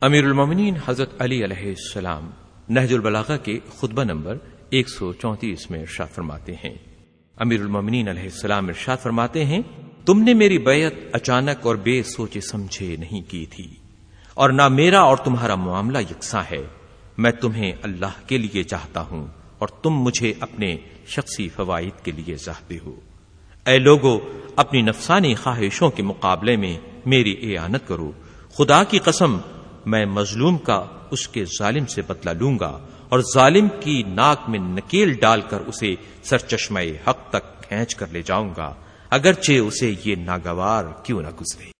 امیر المومنین حضرت علی علیہ السلام نہج البلاغہ کے خطبہ نمبر ایک سو چونتیس میں ارشاد فرماتے ہیں۔ امیر المومنین علیہ السلام ارشاد فرماتے ہیں، تم نے میری بیعت اچانک اور بے سوچے سمجھے نہیں کی تھی اور نہ میرا اور تمہارا معاملہ یکساں ہے۔ میں تمہیں اللہ کے لیے چاہتا ہوں اور تم مجھے اپنے شخصی فوائد کے لیے چاہتے ہو۔ اے لوگو، اپنی نفسانی خواہشوں کے مقابلے میں میری اعانت کرو۔ خدا کی قسم میں مظلوم کا اس کے ظالم سے بدلہ لوں گا اور ظالم کی ناک میں نکیل ڈال کر اسے سر چشمے حق تک کھینچ کر لے جاؤں گا، اگرچہ اسے یہ ناگوار کیوں نہ گزرے۔